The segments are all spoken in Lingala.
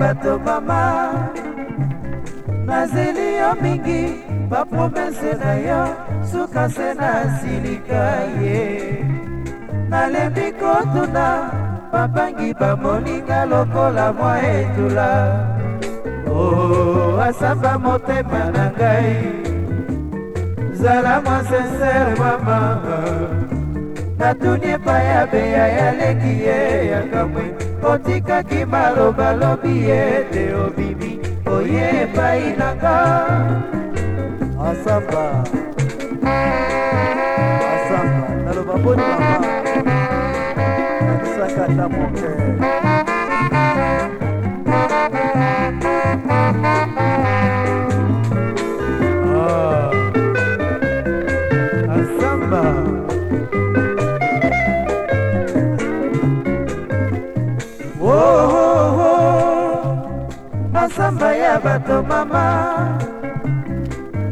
bato mama nazeli yo mingi bapromese na yo suka se nasilika ye nalembi kotuna babangi bamoninga lokola mwa etula o oh, asamba motema na ngai zala mwa sincere mama natuni epai ya beya yaleki ye ya kamwe otikaki maloba lobi ye te obimi oye epai nanga asamba asamba naloba boni mama sakata moke masamba ya bato mama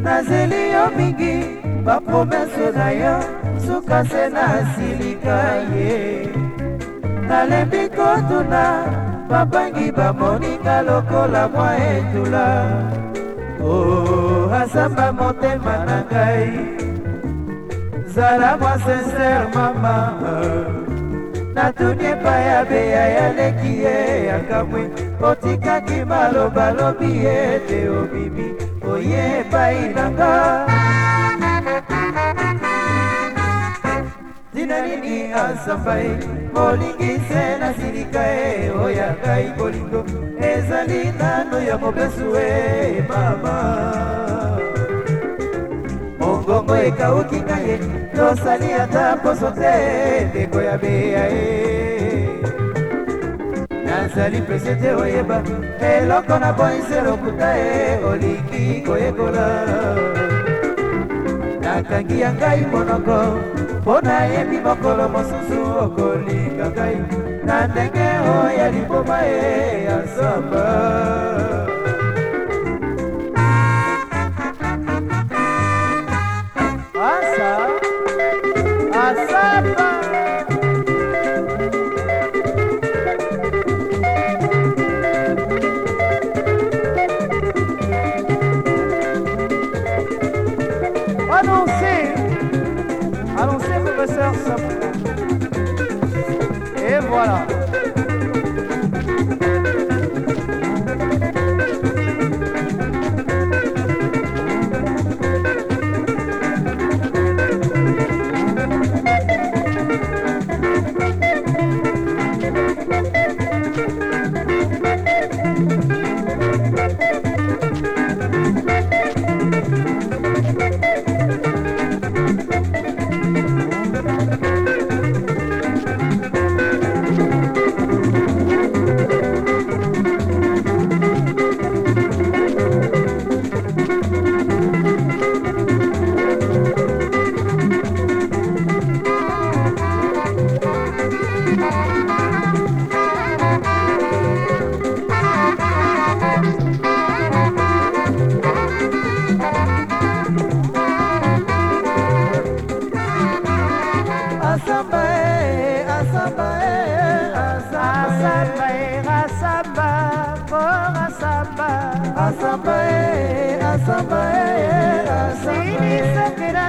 nazeli yo mingi bapromese na yo suka se nasilika ye nalembi kotuna babangi bamoninga lokola mwa etula o oh, asamba motema na ngai zala mwa sincere mama natuni epai ya beya yaleki ye yakamwe otikaki malobalobi ete obibi oye epai na nga tina nini asamba ye molingi se nasilika ye oya ngai bolingo ezali nano ya mobesu e mama mongongo ekauki ngai ye tosali ata poso te ndeko ya beya ye ezali pese te oyeba eloko na boyise lokuta e oliki koyekola nakangi ya ngai monoko mpo nayebi mokolo mosusu okolinga ngai na ndenge oyo ya liboma e ya samba Et voilà.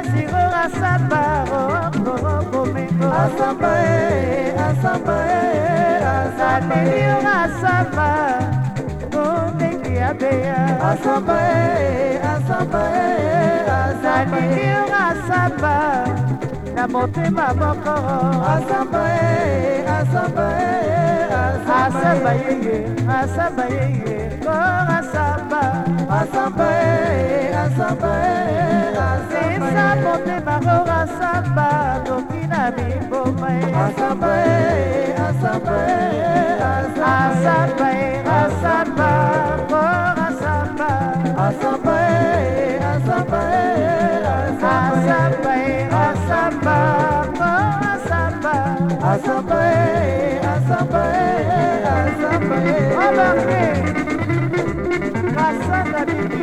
ziro asamba rokokomengo oh, oh, oh, asamba e eh, asamba e eh, asanelio asamba komengi abeya asamba e eh, asamba e asanelio asamba na motema moko asamba e asamba e asamba yeye asamba yeye ko asamba asamba e asamba e akoka samba toki na biboma asamba asamba asamba asamba koka samba asamba asamba asamba asamba koka samba asamba asamba asamba abake kasanga bibi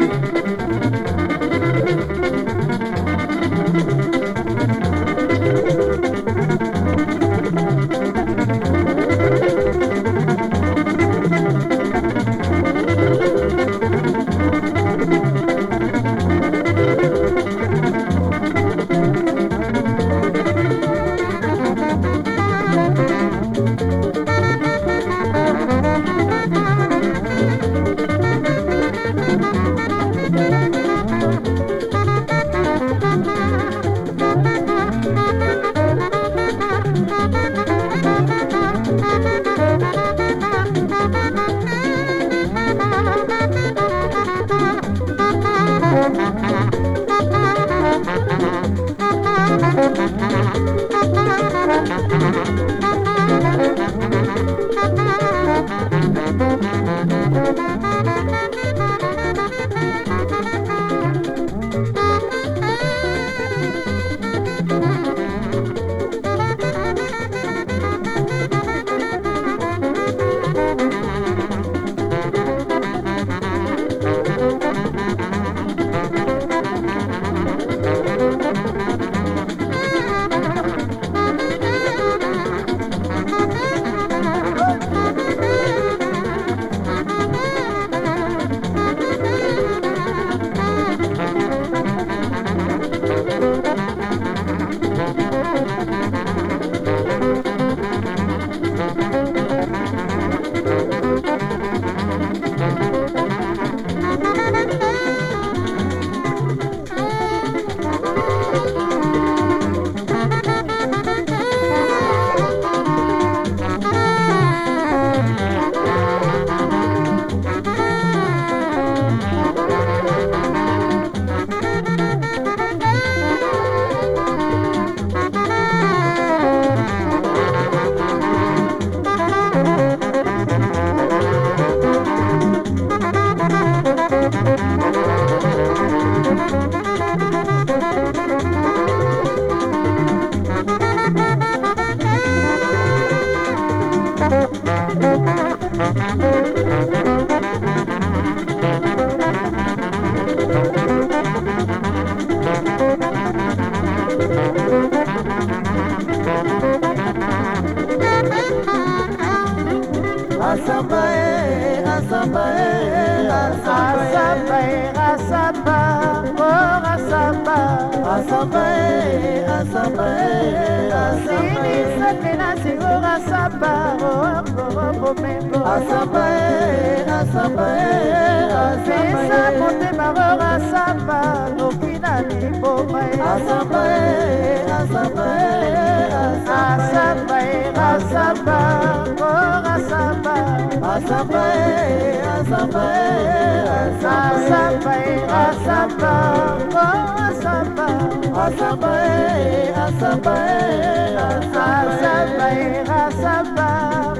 Thank you. asamba esetela singor asamba roorokomebo asamba asamba pesa motema ror asamba noki na liboma asamba asamba asamba asamba ror asamba asamba asamba asamba asamba ror asamba asamba asamba Mamma mia, mamma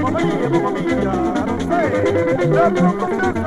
mia, mamma mia, non sei,